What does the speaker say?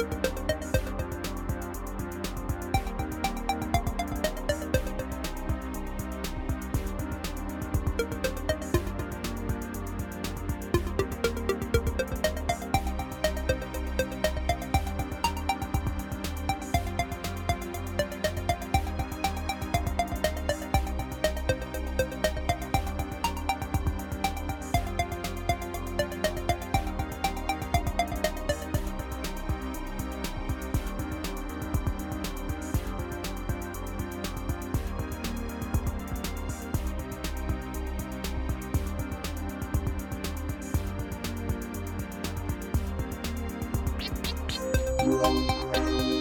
you beep.